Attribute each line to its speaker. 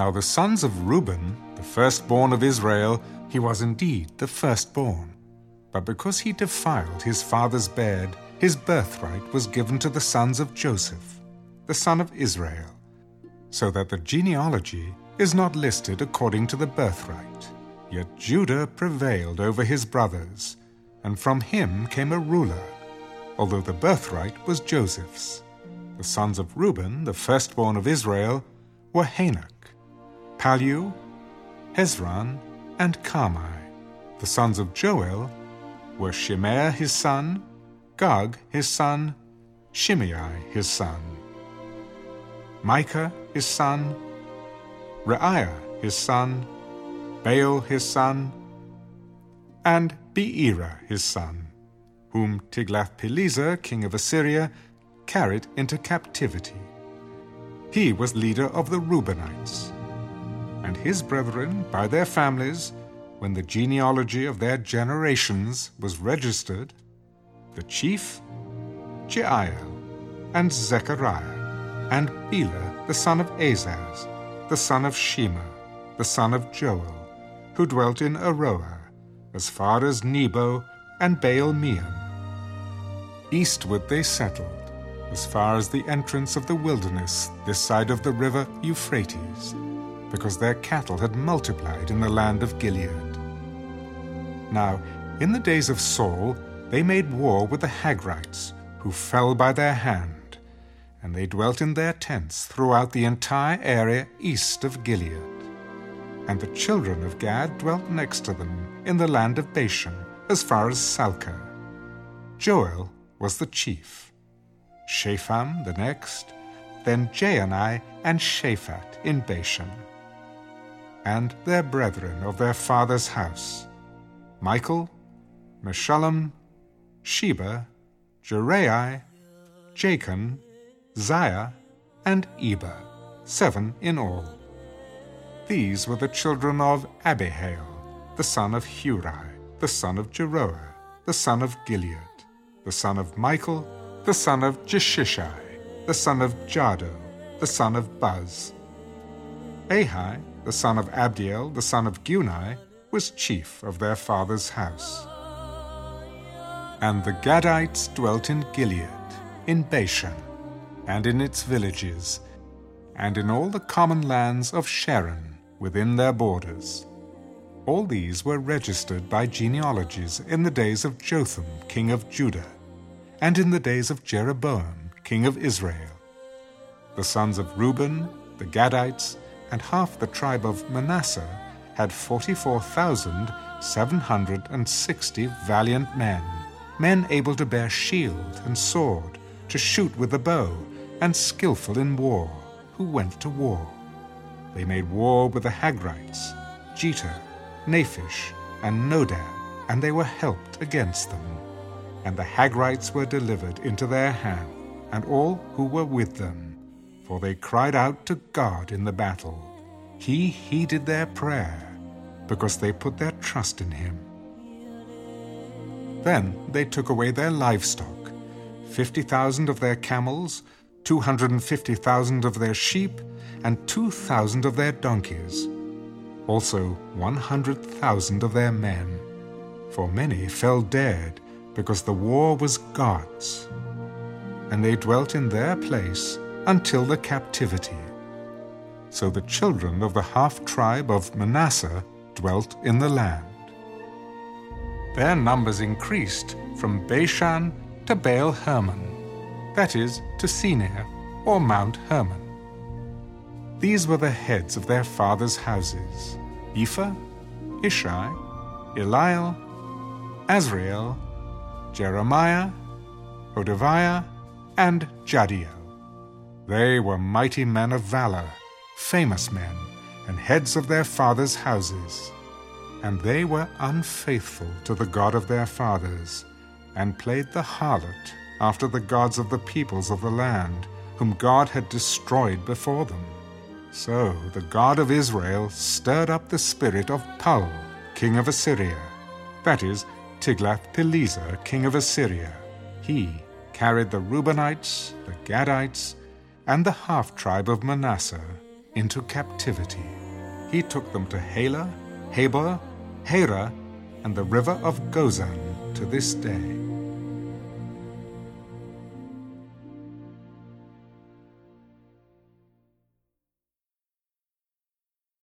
Speaker 1: Now the sons of Reuben, the firstborn of Israel, he was indeed the firstborn. But because he defiled his father's bed, his birthright was given to the sons of Joseph, the son of Israel, so that the genealogy is not listed according to the birthright. Yet Judah prevailed over his brothers, and from him came a ruler, although the birthright was Joseph's. The sons of Reuben, the firstborn of Israel, were Hanoch, Pallu, Hezron, and Carmi. The sons of Joel were Shemaiah his son, Gog his son, Shimei his son, Micah his son, Reaiah his son, Baal his son, and Beerah his son, whom Tiglath-Pileser, king of Assyria, carried into captivity. He was leader of the Reubenites, and his brethren by their families, when the genealogy of their generations was registered, the chief, Jeiel, and Zechariah, and Bela the son of Azaz, the son of Shema, the son of Joel, who dwelt in Aroer, as far as Nebo and Baal Meon. Eastward they settled, as far as the entrance of the wilderness this side of the river Euphrates, because their cattle had multiplied in the land of Gilead. Now, in the days of Saul, they made war with the Hagrites, who fell by their hand, and they dwelt in their tents throughout the entire area east of Gilead. And the children of Gad dwelt next to them in the land of Bashan, as far as Salcah. Joel was the chief, Shapham the next, then Jaanai and Shaphat in Bashan, and their brethren of their father's house, Michael, Meshullam, Sheba, Jorai, Jachan, Zia, and Eber, seven in all. These were the children of Abihail, the son of Huri, the son of Jaroah, the son of Gilead, the son of Michael, the son of Jeshishai, the son of Jahdo, the son of Buz. Ahi, the son of Abdiel, the son of Guni, was chief of their father's house. And the Gadites dwelt in Gilead, in Bashan, and in its villages, and in all the common lands of Sharon within their borders. All these were registered by genealogies in the days of Jotham, king of Judah, and in the days of Jeroboam, king of Israel. The sons of Reuben, the Gadites, and half the tribe of Manasseh had 44,760 valiant men, men able to bear shield and sword, to shoot with the bow, and skilful in war, who went to war. They made war with the Hagrites, Jetur, Naphish, and Nodab, and they were helped against them. And the Hagrites were delivered into their hand, and all who were with them, for they cried out to God in the battle. He heeded their prayer, because they put their trust in him. Then they took away their livestock, fifty thousand of their camels, two hundred and fifty thousand of their sheep, and two thousand of their donkeys also 100,000 of their men, for many fell dead because the war was God's. And they dwelt in their place until the captivity. So the children of the half tribe of Manasseh dwelt in the land. Their numbers increased from Bashan to Baal Hermon, that is, to Senir, or Mount Hermon. These were the heads of their fathers' houses Epher, Ishi, Eliel, Azriel, Jeremiah, Hodaviah, and Jahdiel. They were mighty men of valor, famous men, and heads of their fathers' houses. And they were unfaithful to the God of their fathers, and played the harlot after the gods of the peoples of the land, whom God had destroyed before them. So the God of Israel stirred up the spirit of Pul, king of Assyria, that is, Tiglath-Pileser, king of Assyria. He carried the Reubenites, the Gadites, and the half tribe of Manasseh, into captivity. He took them to Halah, Habor, Hara, and the river of Gozan to this day.